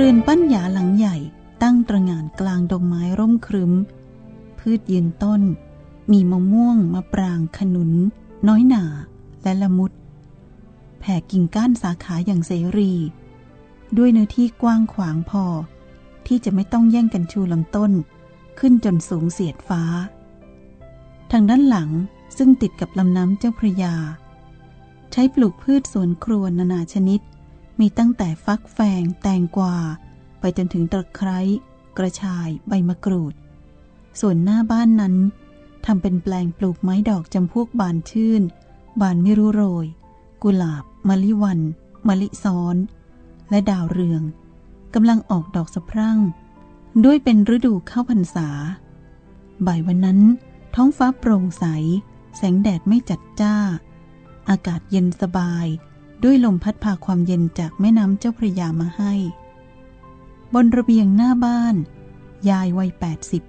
เรือนปั้นหยาหลังใหญ่ตั้งตระงานกลางดงไม้ร่มครึ้ม พืชยืนต้น มีมะม่วงมะปรางขนุน น้อยหนาและละมุด แผ่กิ่งก้านสาขาอย่างเสรี ด้วยเนื้อที่กว้างขวางพอ ที่จะไม่ต้องแย่งกันชูลำต้น ขึ้นจนสูงเสียดฟ้า ทางด้านหลังซึ่งติดกับลำน้ำเจ้าพระยา ใช้ปลูกพืชสวนครัวนานาชนิด มีตั้งแต่ฟักแฟงแตงกวา ไปจนถึงตะไคร้กระชายใบมะกรูด ส่วนหน้าบ้านนั้นทำเป็นแปลงปลูกไม้ดอกจำพวกบานชื่น บานไม่รู้โรย กุหลาบมะลิวันมะลิซ้อน และดาวเรืองกำลังออกดอกสะพรั่ง ด้วยเป็นฤดูเข้าพรรษา บ่ายวันนั้น ท้องฟ้าโปร่งใส แสงแดดไม่จัดจ้า อากาศเย็นสบาย ด้วยลมพัดพาความเย็นจากแม่น้ำเจ้าพระยามาให้ บนระเบียงหน้าบ้าน ยายวัยแปดสิบ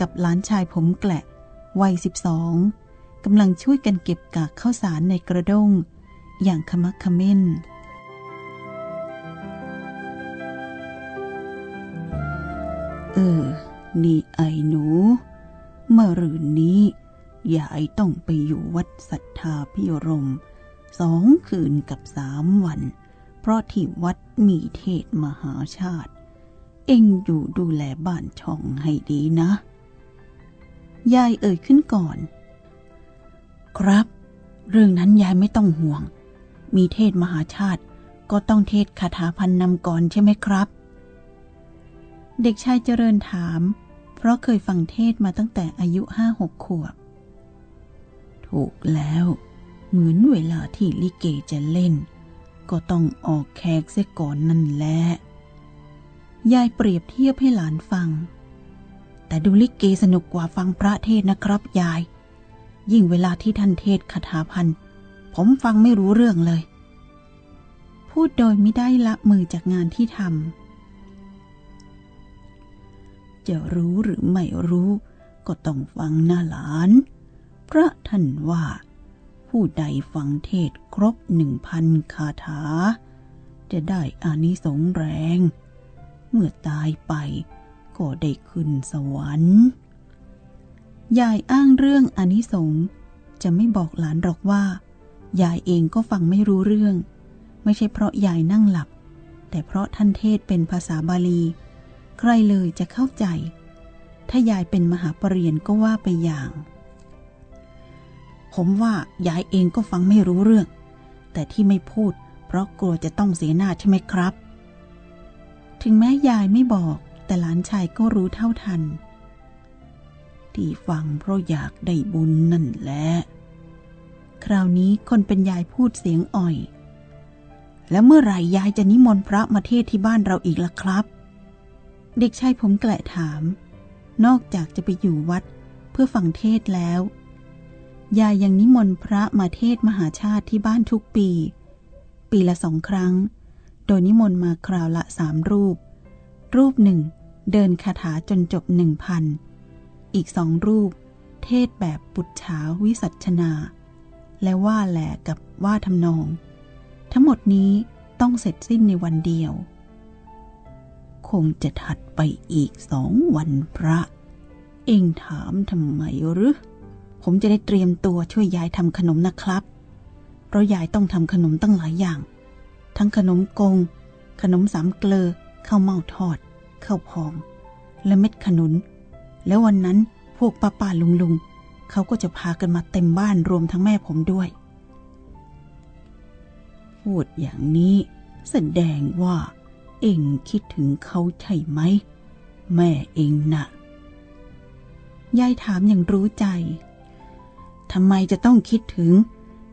กับหลานชายผมแกละวัยสิบสองกำลังช่วยกันเก็บกากข้าวสารในกระด้ง อย่างขมักขม้นเออ นี่ไอ้หนู เมื่อรืนนี้ ยายต้องไปอยู่วัดศรัทธาพิรม สองคืนกับสามวัน เพราะที่วัดมีเทศมหาชาติ เอ็งอยู่ดูแลบ้านช่องให้ดีนะ ยายเอ่ยขึ้นก่อน ครับ เรื่องนั้นยายไม่ต้องห่วง มีเทศมหาชาติก็ต้องเทศคาถาพันนำก่อนใช่ไหมครับ เด็กชายเจริญถาม เพราะเคยฟังเทศมาตั้งแต่อายุห้าหกขวบ ถูกแล้ว เหมือนเวลาที่ลิเกจะเล่น ก็ต้องออกแขกเสียก่อนนั่นแหละ ยายเปรียบเทียบให้หลานฟัง แต่ดูลิเกสนุกกว่าฟังพระเทศนะครับยาย ยิ่งเวลาที่ท่านเทศคาถาพันผมฟังไม่รู้เรื่องเลย พูดโดยไม่ได้ละมือจากงานที่ทำจะรู้หรือไม่รู้ก็ต้องฟังหน้าหลาน พระท่านว่า ผู้ใดฟังเทศครบหนึ่งพันคาถา จะได้อานิสงส์แรง เมื่อตายไปก็ได้ขึ้นสวรรค์ยายอ้างเรื่องอนิสงส์จะไม่บอกหลานหรอกว่า ยายเองก็ฟังไม่รู้เรื่อง ไม่ใช่เพราะยายนั่งหลับ แต่เพราะท่านเทศเป็นภาษาบาลี ใครเลยจะเข้าใจ ถ้ายายเป็นมหาปรริญญาก็ว่าไปอย่าง ผมว่ายายเองก็ฟังไม่รู้เรื่อง แต่ที่ไม่พูด เพราะกลัวจะต้องเสียหน้าใช่ไหมครับ ถึงแม้ยายไม่บอก แต่หลานชายก็รู้เท่าทัน ที่ฟังเพราะอยากได้บุญนั่นแหละ คราวนี้คนเป็นยายพูดเสียงอ่อย แล้วเมื่อไหร่ยายจะนิมนต์พระมาเทศที่บ้านเราอีกล่ะครับ เด็กชายผมแกละถาม นอกจากจะไปอยู่วัดเพื่อฟังเทศแล้ว ยายยังนิมนต์พระมาเทศมหาชาติที่บ้านทุกปี ปีละสองครั้ง โดยนิมนต์มาคราวละสามรูป รูปหนึ่ง เดินคาถาจนจบหนึ่งพัน อีกสองรูป เทศแบบปุจฉาวิสัชนา และว่าแหลกับว่าทำนอง ทั้งหมดนี้ต้องเสร็จสิ้นในวันเดียว คงจะถัดไปอีกสองวันพระ เองถามทำไมหรือ ผมจะได้เตรียมตัวช่วยยายทำขนมนะครับ เพราะยายต้องทำขนมตั้งหลายอย่าง ทั้งขนมกง ขนมสามเกลอข้าวเม่าทอดข้าวพอง และเม็ดขนุน แล้ววันนั้นพวกป้าป้าลุงลุงเขาก็จะพากันมาเต็มบ้านรวมทั้งแม่ผมด้วย พูดอย่างนี้แสดงว่า เองคิดถึงเขาใช่ไหม แม่เองนะ่ะยายถามอย่างรู้ใจ ทำไมจะต้องคิดถึง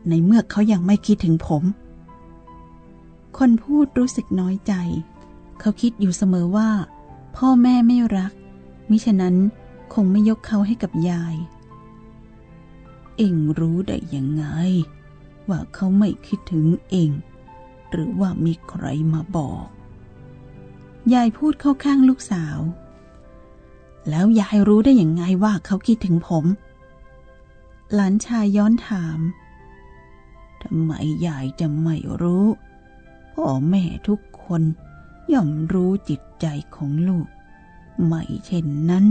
ในเมื่อเขายังไม่คิดถึงผม คนพูดรู้สึกน้อยใจ เขาคิดอยู่เสมอว่า พ่อแม่ไม่รัก มิฉะนั้นคงไม่ยกเขาให้กับยาย เองรู้ได้ยังไง ว่าเขาไม่คิดถึงเอง หรือว่ามีใครมาบอก ยายพูดเข้าข้างลูกสาว แล้วยายรู้ได้ยังไงว่าเขาคิดถึงผม หลานชายย้อนถาม ทำไมยายจะไม่รู้ พ่อแม่ทุกคนย่อมรู้จิตใจของลูก ไม่เช่นนั้น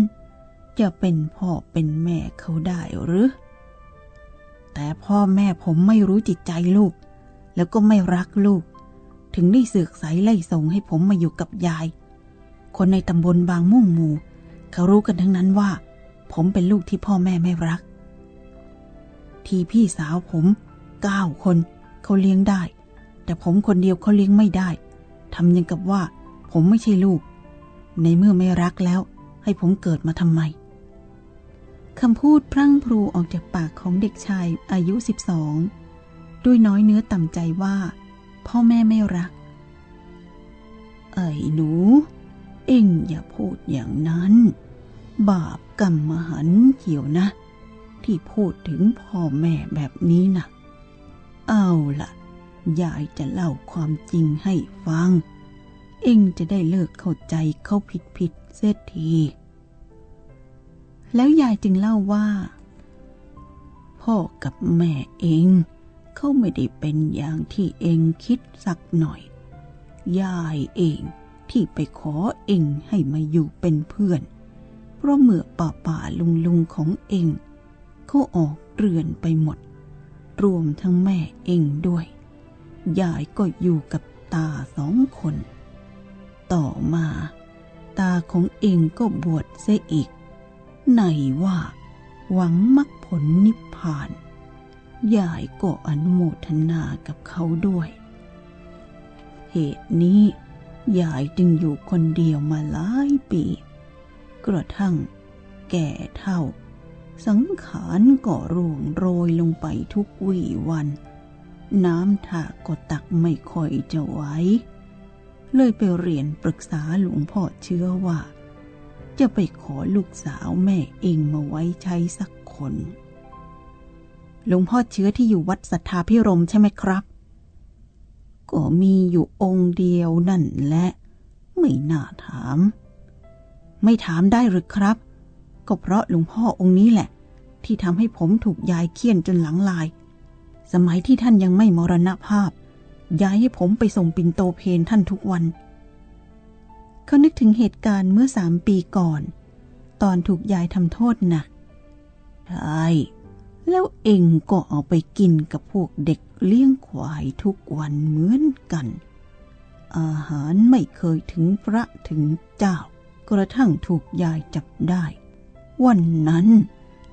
จะเป็นพ่อเป็นแม่เขาได้หรือ แต่พ่อแม่ผมไม่รู้จิตใจลูก แล้วก็ไม่รักลูก ถึงได้เสือกใสไล่ส่งให้ผมมาอยู่กับยาย คนในตำบลบางมุ่งหมู่เขารู้กันทั้งนั้นว่า ผมเป็นลูกที่พ่อแม่ไม่รัก ทีพี่สาวผมเก้าคนเขาเลี้ยงได้ แต่ผมคนเดียวเขาเลี้ยงไม่ได้ทำยังกับว่าผมไม่ใช่ลูก ในเมื่อไม่รักแล้ว ให้ผมเกิดมาทำไมคำพูดพรั่งพรูออกจากปากของเด็กชายอายุสิบสองด้วยน้อยเนื้อต่ำใจว่า พ่อแม่ไม่รัก ไอ้หนู เอ็งอย่าพูดอย่างนั้น บาปกรรมมหันเกี่ยวนะ ที่พูดถึงพ่อแม่แบบนี้นะเอาล่ะ ยายจะเล่าความจริงให้ฟัง เอ็งจะได้เลิกเข้าใจเขาผิดผิดเสียที แล้วยายจึงเล่าว่า พ่อกับแม่เองเขาไม่ได้เป็นอย่างที่เองคิดสักหน่อย ยายเองที่ไปขอเองให้มาอยู่เป็นเพื่อน เพราะเมื่อป่าป่าลุงลุงของเอง เขาออกเรือนไปหมด รวมทั้งแม่เองด้วย ยายก็อยู่กับตาสองคน ต่อมา ตาของเองก็บวชเสียอีกไหนว่า หวังมรรคผลนิพพาน ยายก็อนุโมทนากับเขาด้วย เหตุนี้ยายจึงอยู่คนเดียวมาหลายปี กระทั่งแก่เท่า สังขารก็ร่วงโรยลงไปทุกวี่วัน น้ำถาก็ตักไม่ค่อยจะไหวเลยไปเรียนปรึกษาหลวงพ่อเชื่อว่า จะไปขอลูกสาวแม่เองมาไว้ใช้สักคน หลวงพ่อเชื้อที่อยู่วัดสัทธาพิรมใช่ไหมครับ ก็มีอยู่องค์เดียวนั่นแหละ ไม่น่าถาม ไม่ถามได้หรือครับ ก็เพราะหลวงพ่อองค์นี้แหละ ที่ทำให้ผมถูกยายเคี่ยนจนหลังลาย สมัยที่ท่านยังไม่มรณภาพ ยายให้ผมไปส่งปิ่นโตเพนท่านทุกวัน เขานึกถึงเหตุการณ์เมื่อสามปีก่อน ตอนถูกยายทำโทษหนักใช่แล้วเองก็เอาไปกินกับพวกเด็กเลี้ยงควายทุกวันเหมือนกัน อาหารไม่เคยถึงพระถึงเจ้า กระทั่งถูกยายจับได้ วันนั้น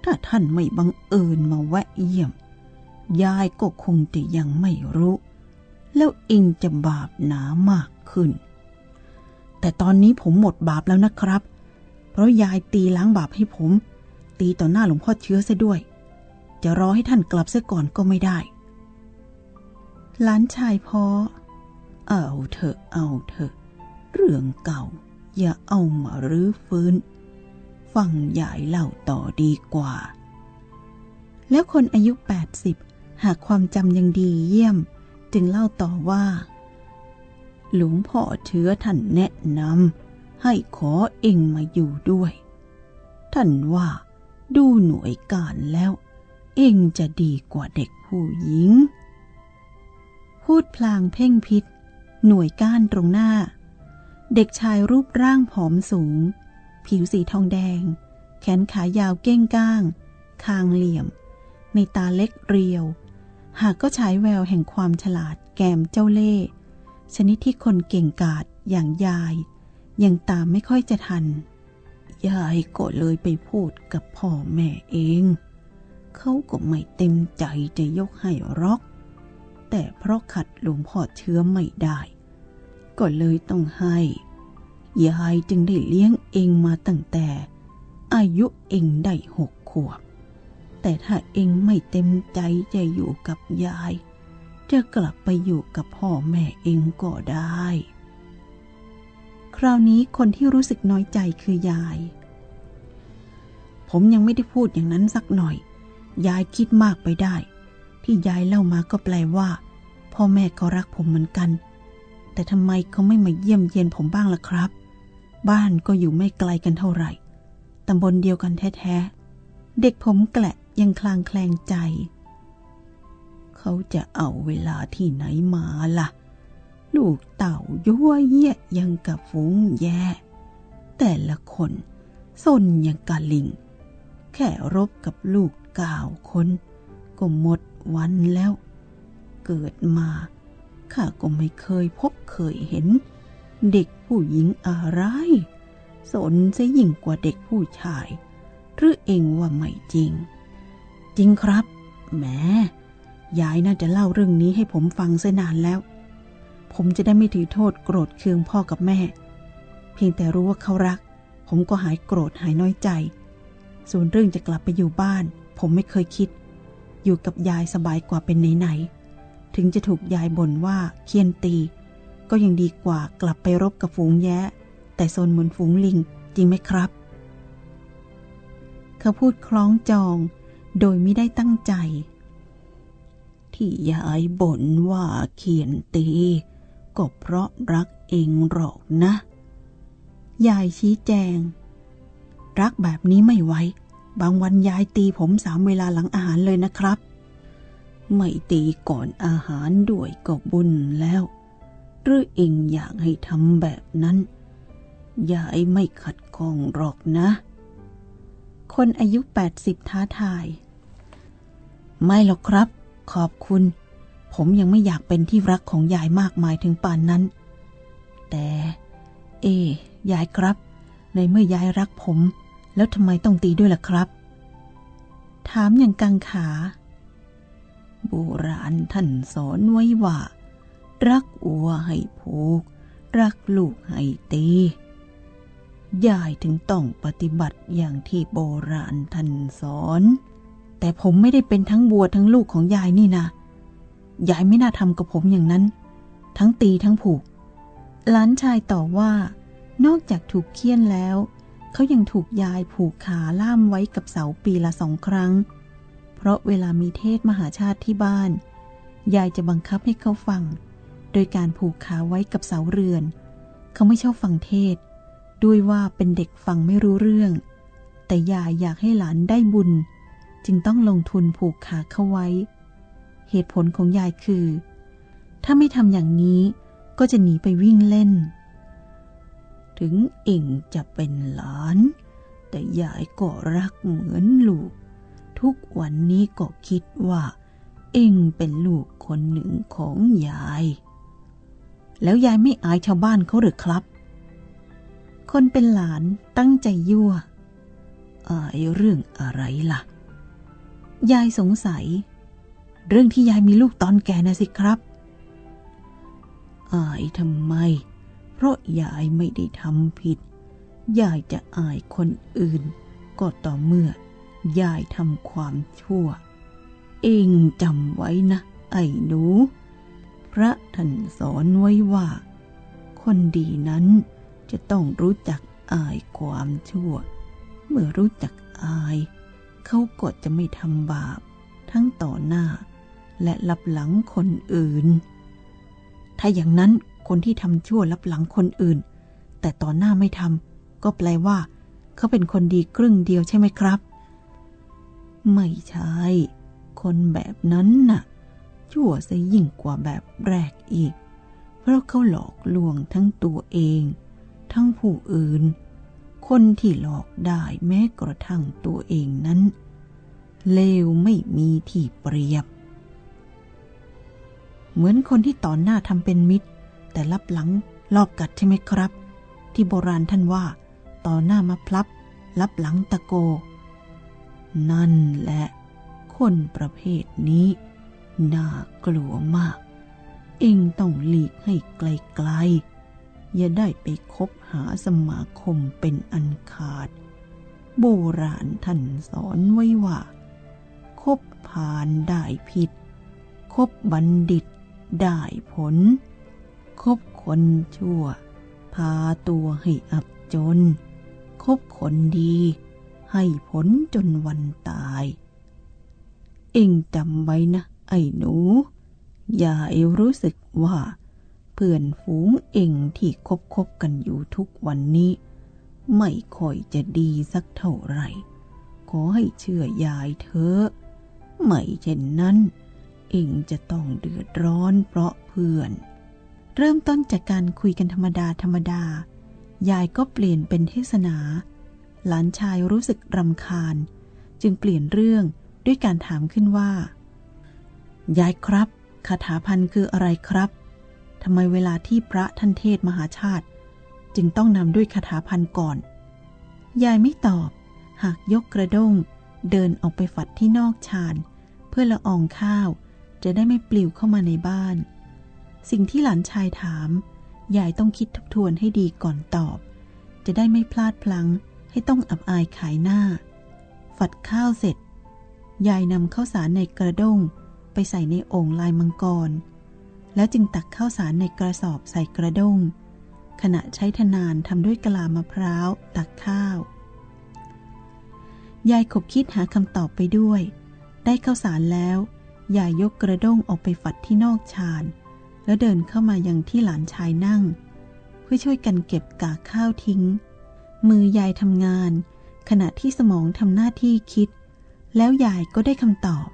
ถ้าท่านไม่บังเอิญมาแวะเยี่ยม ยายก็คงจะยังไม่รู้ แล้วเองจะบาปหนามากขึ้น แต่ตอนนี้ผมหมดบาปแล้วนะครับ เพราะยายตีล้างบาปให้ผม ตีต่อหน้าหลวงพ่อเชื้อซะด้วย จะรอให้ท่านกลับซะก่อนก็ไม่ได้หลานชายพอเอาเถอะเอาเถอะ เรื่องเก่า อย่าเอามารื้อฟื้น ฟังยายเล่าต่อดีกว่า แล้วคนอายุ 80 หากความจำยังดีเยี่ยม จึงเล่าต่อว่า หลวงพ่อเชื้อท่านแนะนำให้ขอเองมาอยู่ด้วย ท่านว่าดูหน่วยการแล้ว เองจะดีกว่าเด็กผู้หญิง พูดพลางเพ่งพิษ หน่วยก้านตรงหน้า เด็กชายรูปร่างผอมสูง ผิวสีทองแดง แขนขายาวเก้งก้าง คางเหลี่ยม ในตาเล็กเรียว หากก็ฉายแววแห่งความฉลาดแกมเจ้าเล่ห์ชนิดที่คนเก่งกาจอย่างยาย ยังตามไม่ค่อยจะทัน ยายก็เลยไปพูดกับพ่อแม่เอง เขาก็ไม่เต็มใจจะยกให้รอก แต่เพราะขัดหลวงพ่อเชื้อไม่ได้ ก็เลยต้องให้ ยายจึงได้เลี้ยงเองมาตั้งแต่ อายุเองได้หกขวบ แต่ถ้าเองไม่เต็มใจจะอยู่กับยาย จะกลับไปอยู่กับพ่อแม่เองก็ได้ คราวนี้คนที่รู้สึกน้อยใจคือยาย ผมยังไม่ได้พูดอย่างนั้นสักหน่อย ยายคิดมากไปได้ ที่ยายเล่ามาก็แปลว่า พ่อแม่ก็รักผมเหมือนกันแต่ทำไมเขาไม่มาเยี่ยมเยียนผมบ้างล่ะครับ บ้านก็อยู่ไม่ไกลกันเท่าไหร่ตำบลเดียวกันแท้ๆ เด็กผมแกละยังคลางแคลงใจ เขาจะเอาเวลาที่ไหนมาล่ะ ลูกเต่ายั่วเยี่ยังกับฝูงแย่ แต่ละคนสนอย่างกะลิง แค่รบกับลูกก่าคนก็หมดวันแล้ว เกิดมาข้าก็ไม่เคยพบเคยเห็น เด็กผู้หญิงอะไร สนจะยิ่งกว่าเด็กผู้ชาย หรือเองว่าไม่จริง จริงครับแหมยายน่าจะเล่าเรื่องนี้ให้ผมฟังเสียนานแล้ว ผมจะได้ไม่ถือโทษโกรธเคืองพ่อกับแม่ เพียงแต่รู้ว่าเขารัก ผมก็หายโกรธหายน้อยใจ ส่วนเรื่องจะกลับไปอยู่บ้าน ผมไม่เคยคิด อยู่กับยายสบายกว่าเป็นไหนๆถึงจะถูกยายบ่นว่าเคียนตี ก็ยังดีกว่ากลับไปรบกับฝูงแย้แต่โซนเหมือนฝูงลิงจริงไหมครับ เขาพูดคล้องจองโดยไม่ได้ตั้งใจ ที่ยายบ่นว่าเขียนตี ก็เพราะรักเองหรอกนะ ยายชี้แจง รักแบบนี้ไม่ไหวบางวันยายตีผมสามเวลาหลังอาหารเลยนะครับ ไม่ตีก่อนอาหารด้วยก็บุญแล้ว หรือเองอยากให้ทำแบบนั้นยายไม่ขัดข้องหรอกนะ คนอายุแปดสิบท้าทาย ไม่หรอกครับ ขอบคุณ ผมยังไม่อยากเป็นที่รักของยายมากมายถึงป่านนั้น แต่ เอ ยายครับ ในเมื่อยายรักผม แล้วทำไมต้องตีด้วยล่ะครับ ถามอย่างกังขา โบราณท่านสอนไว้ว่า รักอัวให้ผูก รักลูกให้ตียายถึงต้องปฏิบัติอย่างที่โบราณท่านสอน แต่ผมไม่ได้เป็นทั้งบัวทั้งลูกของยายนี่นะ ยายไม่น่าทำกับผมอย่างนั้น ทั้งตีทั้งผูก หลานชายต่อว่า นอกจากถูกเคี่ยนแล้ว เขายังถูกยายผูกขาล่ามไว้กับเสาปีละสองครั้ง เพราะเวลามีเทศมหาชาติที่บ้าน ยายจะบังคับให้เขาฟัง โดยการผูกขาไว้กับเสาเรือน เขาไม่ชอบฟังเทศ ด้วยว่าเป็นเด็กฟังไม่รู้เรื่อง แต่ยายอยากให้หลานได้บุญ จึงต้องลงทุนผูกขาเข้าไว้ เหตุผลของยายคือ ถ้าไม่ทำอย่างนี้ก็จะหนีไปวิ่งเล่น ถึงเองจะเป็นหลาน แต่ยายก็รักเหมือนลูก ทุกวันนี้ก็คิดว่า เองเป็นลูกคนหนึ่งของยาย แล้วยายไม่อายชาวบ้านเขาหรือครับ คนเป็นหลานตั้งใจยั่วอายเรื่องอะไรล่ะ ยายสงสัย เรื่องที่ยายมีลูกตอนแก่นะสิครับอายทำไม เพราะยายไม่ได้ทำผิด ยายจะอายคนอื่น ก็ต่อเมื่อ ยายทำความชั่ว เองจำไว้นะ ไอ้หนู พระท่านสอนไว้ว่า คนดีนั้นจะต้องรู้จักอายความชั่ว เมื่อรู้จักอาย เขาก็จะไม่ทำบาป ทั้งต่อหน้า และลับหลังคนอื่น ถ้าอย่างนั้นคนที่ทำชั่วลับหลังคนอื่น แต่ต่อหน้าไม่ทำก็แปลว่า เขาเป็นคนดีครึ่งเดียวใช่ไหมครับ ไม่ใช่ คนแบบนั้นน่ะ ชั่วซะยิ่งกว่าแบบแรกอีก เพราะเขาหลอกลวงทั้งตัวเอง ทั้งผู้อื่น คนที่หลอกได้แม้กระทั่งตัวเองนั้น เลวไม่มีที่เปรียบ เหมือนคนที่ต่อหน้าทำเป็นมิตร แต่ลับหลังลอบกัดใช่ไหมครับ ที่โบราณท่านว่าต่อหน้ามาพลับ ลับหลังตะโก นั่นแหละ คนประเภทนี้ น่ากลัวมาก เองต้องหลีกให้ไกลๆ อย่าได้ไปคบหาสมาคมเป็นอันขาด โบราณท่านสอนไว้ว่า คบผ่านได้ผิด คบบัณฑิตได้ผล คบคนชั่ว พาตัวให้อับจน คบคนดีให้ผลจนวันตาย เอ็งจำไว้นะ ไอ้หนู อย่าเอรู้สึกว่า เพื่อนฝูงเองที่คบคบกันอยู่ทุกวันนี้ ไม่ค่อยจะดีสักเท่าไหร่ ขอให้เชื่อยายเถอะไม่เช่นนั้น เองจะต้องเดือดร้อนเพราะเพื่อน เริ่มต้นจากการคุยกันธรรมดาธรรมดายายก็เปลี่ยนเป็นเทศนา หลานชายรู้สึกรำคาญ จึงเปลี่ยนเรื่องด้วยการถามขึ้นว่า ยายครับคาถาพันคืออะไรครับทำไมเวลาที่พระท่านเทศมหาชาติ จึงต้องนำด้วยคาถาพันก่อน ยายไม่ตอบ หากยกกระด้ง เดินออกไปฝัดที่นอกชานเพื่อละอองข้าว จะได้ไม่ปลิวเข้ามาในบ้าน สิ่งที่หลานชายถาม ยายต้องคิดทบทวนให้ดีก่อนตอบ จะได้ไม่พลาดพลั้งให้ต้องอับอายขายหน้า ฝัดข้าวเสร็จ ยายนำข้าวสารในกระด้ง ไปใส่ในโอ่งลายมังกร แล้วจึงตักข้าวสารในกระสอบใส่กระด้ง ขณะใช้ทนานทำด้วยกะลามะพร้าว ตักข้าว ยายขบคิดหาคำตอบไปด้วย ได้ข้าวสารแล้วยายยกกระด้งออกไปฝัดที่นอกชานแล้วเดินเข้ามายังที่หลานชายนั่ง เพื่อช่วยกันเก็บกากข้าวทิ้ง มือยายทำงาน ขณะที่สมองทำหน้าที่คิด แล้วยายก็ได้คำตอบ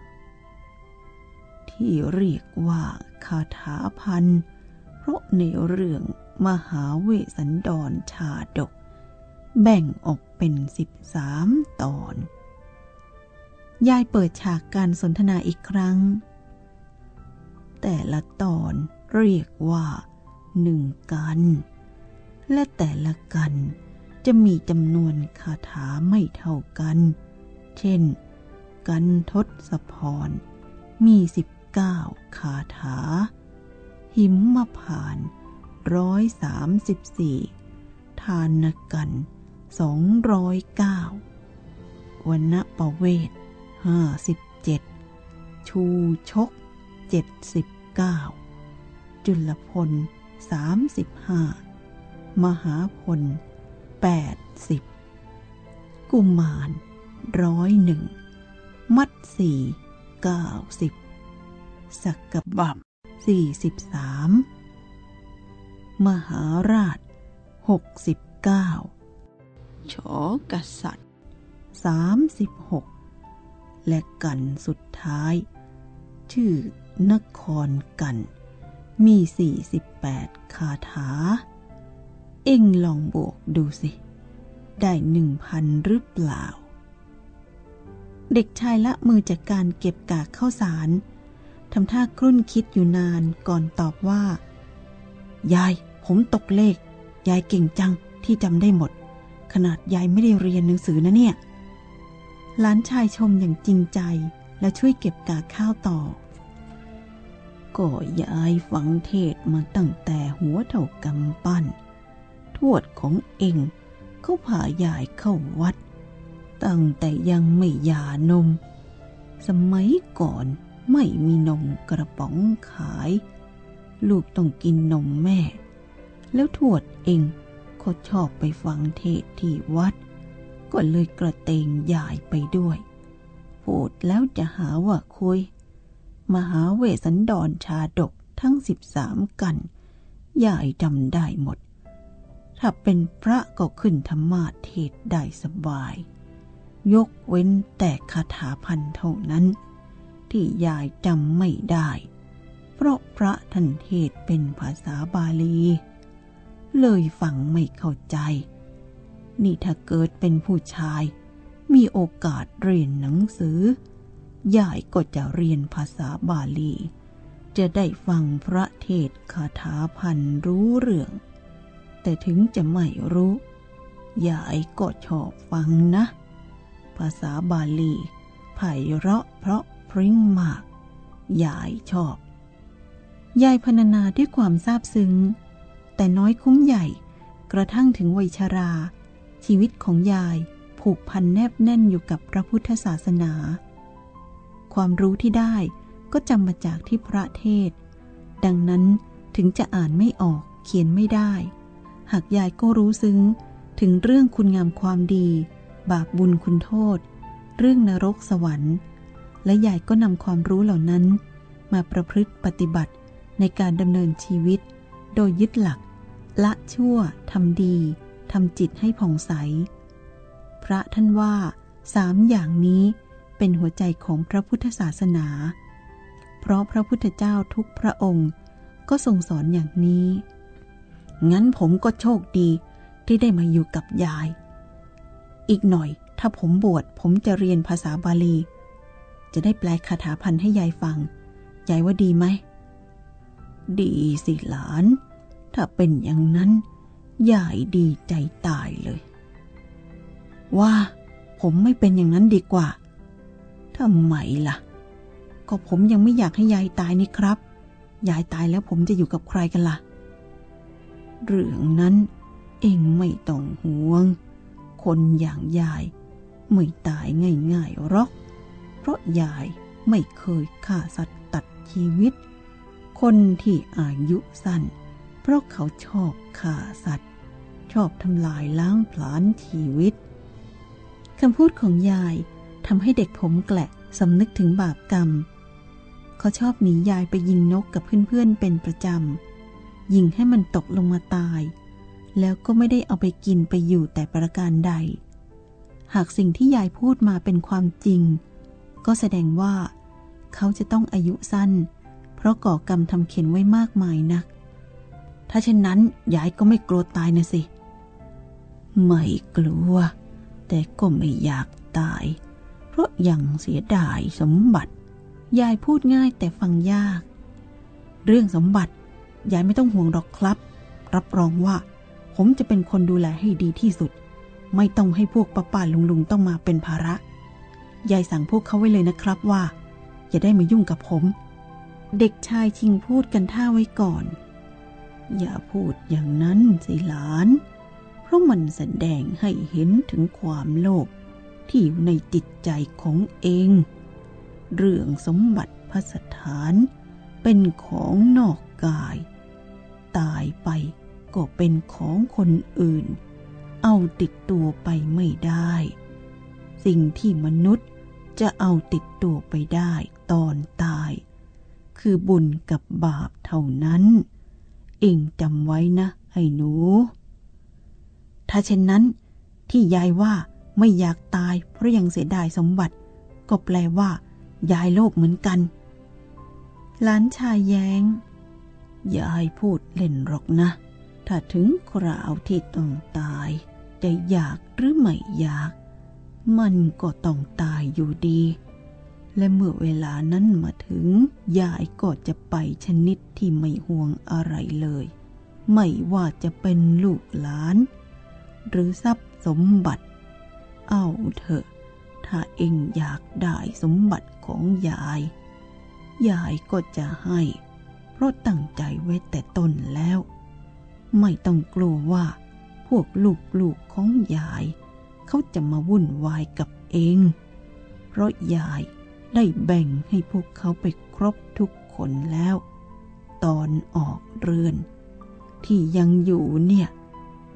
ที่เรียกว่าคาถาพัน เพราะในเรื่องมหาเวสันดรชาดก แบ่งออกเป็นสิบสามตอน ยายเปิดฉากการสนทนาอีกครั้ง แต่ละตอนเรียกว่าหนึ่งกัน และแต่ละกันจะมีจำนวนคาถาไม่เท่ากัน เช่น กันทศพร มีสิบ ก้าคาถา หิมมาผ่านร้อยสามสิบสี่ทานกันสองร้อยเก้าวันณประเวทห้าสิบเจ็ดชูชกเจ็ดสิบเก้าจุลพลสามสิบห้ามหาพลแปดสิบกุมารร้อยหนึ่งมัดสี่เก้าสิบ สักกบับสี่สิบสามมหาราชหกสิบเก้าชอกษัตริย์สามสิบหกและกันสุดท้าย ชื่อนครกัน มีสี่สิบแปดคาถา เอ็งลองบวกดูสิ ได้หนึ่งพันหรือเปล่า เด็กชายละมือจากการเก็บกากข้าวสาร ทำท่าครุ่นคิดอยู่นานก่อนตอบว่า ยาย ผมตกเลข ยายเก่งจังที่จำได้หมด ขนาดยายไม่ได้เรียนหนังสือนะเนี่ย หลานชายชมอย่างจริงใจและช่วยเก็บกาข้าวต่อ ก็ยายฟังเทศมาตั้งแต่หัวเท่ากำปั้น ทวดของเองเขาพายายเข้าวัด ตั้งแต่ยังไม่ยานม สมัยก่อน ไม่มีนมกระป๋องขาย ลูกต้องกินนมแม่ แล้วทวดเองเขาชอบไปฟังเทศที่วัด ก็เลยกระเตงยายไปด้วย พูดแล้วจะหาว่าคุย มหาเวสันดรชาดกทั้งสิบสามกันยายจำได้หมด ถ้าเป็นพระก็ขึ้นธรรมาเทศได้สบาย ยกเว้นแต่คาถาพันเท่านั้น ที่ยายจำไม่ได้ เพราะพระท่านเทศเป็นภาษาบาลี เลยฟังไม่เข้าใจ นี่ถ้าเกิดเป็นผู้ชาย มีโอกาสเรียนหนังสือยายก็จะเรียนภาษาบาลี จะได้ฟังพระเทศคาถาพันรู้เรื่อง แต่ถึงจะไม่รู้ยายก็ชอบฟังนะ ภาษาบาลีไพเราะเพราะ พริ้งมาก ยายชอบ ยายพรรณนาด้วยความซาบซึ้ง แต่น้อยคุ้มใหญ่กระทั่งถึงวัยชารา ชีวิตของยายผูกพันแนบแน่นอยู่กับพระพุทธศาสนา ความรู้ที่ได้ก็จำมาจากที่พระเทศ ดังนั้นถึงจะอ่านไม่ออกเขียนไม่ได้ หากยายก็รู้ซึ้งถึงเรื่องคุณงามความดี บาปบุญคุณโทษ เรื่องนรกสวรรค์ และยายก็นำความรู้เหล่านั้น มาประพฤติปฏิบัติในการดำเนินชีวิต โดยยึดหลัก ละชั่วทำดีทำจิตให้ผ่องใส พระท่านว่าสามอย่างนี้เป็นหัวใจของพระพุทธศาสนา เพราะพระพุทธเจ้าทุกพระองค์ก็ทรงสอนอย่างนี้ งั้นผมก็โชคดีที่ได้มาอยู่กับยาย อีกหน่อยถ้าผมบวชผมจะเรียนภาษาบาลี จะได้แปลคาถาพันให้ยายฟัง ยายว่าดีไหม ดีสิหลาน ถ้าเป็นอย่างนั้น ยายดีใจตายเลย ว่าผมไม่เป็นอย่างนั้นดีกว่าทำไมล่ะ ก็ผมยังไม่อยากให้ยายตายนี่ครับ ยายตายแล้วผมจะอยู่กับใครกันละ่ะ เรื่องนั้นเองไม่ต้องห่วง คนอย่างยาย ไม่ตายง่ายๆหรอก เพราะยายไม่เคยฆ่าสัตว์ตัดชีวิต คนที่อายุสั้น เพราะเขาชอบฆ่าสัตว์ ชอบทำลายล้างผลาญชีวิตคำพูดของยายทำให้เด็กผมแกละสำนึกถึงบาปกรรม เขาชอบหนียายไปยิงนกกับเพื่อนๆเป็นประจำ ยิงให้มันตกลงมาตาย แล้วก็ไม่ได้เอาไปกินไปอยู่แต่ประการใด หากสิ่งที่ยายพูดมาเป็นความจริง ก็แสดงว่า เขาจะต้องอายุสั้น เพราะก่อกรรมทำเข็นไว้มากมายนัก ถ้าเช่นนั้นยายก็ไม่กลัวตายนะสิ ไม่กลัว แต่ก็ไม่อยากตาย เพราะยังเสียดายสมบัติ ยายพูดง่ายแต่ฟังยาก เรื่องสมบัติ ยายไม่ต้องห่วงหรอกครับ รับรองว่า ผมจะเป็นคนดูแลให้ดีที่สุด ไม่ต้องให้พวกป้าป้าลุงลุงต้องมาเป็นภาระ ยายสั่งพวกเขาไว้เลยนะครับว่า อย่าได้มายุ่งกับผม เด็กชายชิงพูดกันท่าไว้ก่อน อย่าพูดอย่างนั้นสิหลาน เพราะมันแสดงให้เห็นถึงความโลภที่อยู่ในจิตใจของเอง เรื่องสมบัติพสถานเป็นของนอกกาย ตายไปก็เป็นของคนอื่น เอาติดตัวไปไม่ได้ สิ่งที่มนุษย์ จะเอาติดตัวไปได้ตอนตาย คือบุญกับบาปเท่านั้น เองจำไว้นะไอ้หนู ถ้าเช่นนั้นที่ยายว่าไม่อยากตายเพราะยังเสียดายสมบัติ ก็แปลว่า ยายโลภเหมือนกัน หลานชายแยง้ง ยายพูดเล่นหรอกนะ ถ้าถึงคราวที่ต้องตาย จะอยากหรือไม่อยาก มันก็ต้องตายอยู่ดี และเมื่อเวลานั้นมาถึง ยายก็จะไปชนิดที่ไม่ห่วงอะไรเลย ไม่ว่าจะเป็นลูกหลาน หรือทรัพย์สมบัติ เอาเถอะ ถ้าเองอยากได้สมบัติของยาย ยายก็จะให้ เพราะตั้งใจไว้แต่ต้นแล้ว ไม่ต้องกลัวว่า พวกลูกๆของยาย เขาจะมาวุ่นวายกับเอง เพราะยายได้แบ่งให้พวกเขาไปครบทุกคนแล้ว ตอนออกเรือน ที่ยังอยู่เนี่ย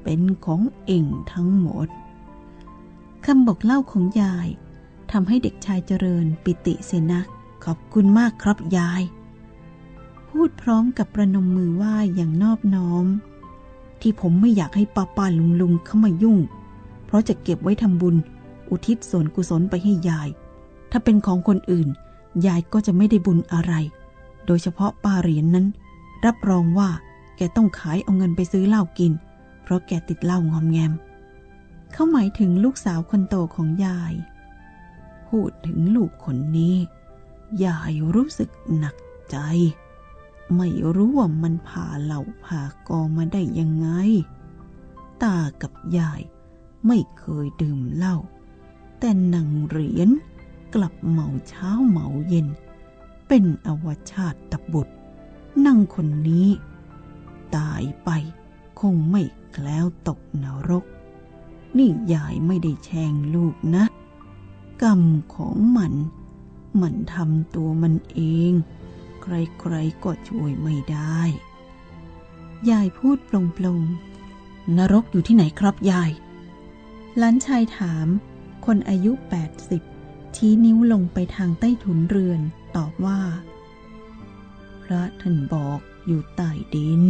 เป็นของเองทั้งหมดคำบอกเล่าของยายทำให้เด็กชายเจริญปิติเสนัก ขอบคุณมากครับยาย พูดพร้อมกับประนมมือไหว้อย่างนอบน้อม ที่ผมไม่อยากให้ป้าป้าลุงลุงเข้ามายุ่ง เพราะจะเก็บไว้ทำบุญ อุทิศส่วนกุศลไปให้ยาย ถ้าเป็นของคนอื่น ยายก็จะไม่ได้บุญอะไร โดยเฉพาะป้าเหรียญนนั้น รับรองว่าแกต้องขายเอาเงินไปซื้อเหล้ากิน เพราะแกติดเหล้างอมแงม เขาหมายถึงลูกสาวคนโตของยาย พูดถึงลูกคนนี้ ยายรู้สึกหนักใจ ไม่รู้ว่ามันผ่าเหล่าผ่ากอมาได้ยังไง ตากับยาย ไม่เคยดื่มเหล้าแต่นังเหรียญกลับเมาเช้าเมาเย็น เป็นอวชาติตบุตรนั่งคนนี้ ตายไปคงไม่แคล้วตกนรก นี่ยายไม่ได้แช่งลูกนะ กรรมของมัน มันทำตัวมันเอง ใครๆก็ช่วยไม่ได้ ยายพูดปลงๆนรกอยู่ที่ไหนครับยาย ล้านชายถาม คนอายุแปดสิบชี้นิ้วลงไปทางใต้ถุนเรือน ตอบว่า พระท่านบอกอยู่ใต้ดิน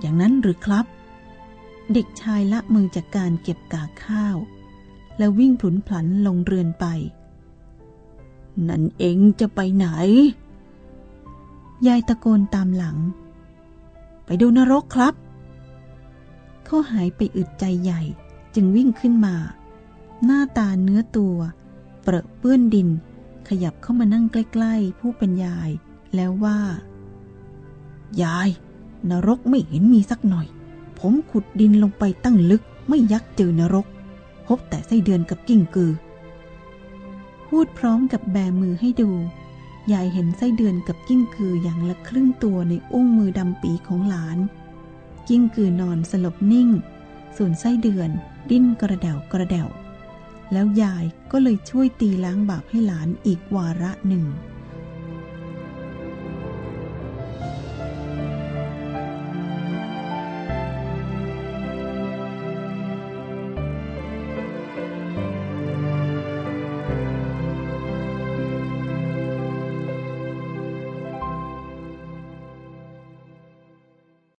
อย่างนั้นหรือครับ เด็กชายละมือจากการเก็บกากข้าว แล้ววิ่งผุนพลันลงเรือนไป นั่นเองจะไปไหน ยายตะโกนตามหลัง ไปดูนรกครับ เขาหายไปอึดใจใหญ่ จึงวิ่งขึ้นมา หน้าตาเนื้อตัว เปรอะเปื้อนดิน ขยับเข้ามานั่งใกล้ๆ ผู้เป็นยาย แล้วว่า ยาย นรกไม่เห็นมีสักหน่อย ผมขุดดินลงไปตั้งลึกไม่ยักเจอนรก พบแต่ไส้เดือนกับกิ้งกือ พูดพร้อมกับแบมือให้ดู ยายเห็นไส้เดือนกับกิ้งกืออย่างละครึ่งตัวในอุ้งมือดำปีของหลาน กิ้งกือนอนสลบนิ่ง ส่วนไส้เดือน ดิ้นกระเดวกระเดวแล้วยายก็เลยช่วยตีล้างบาปให้หลานอีกวาระหนึ่ง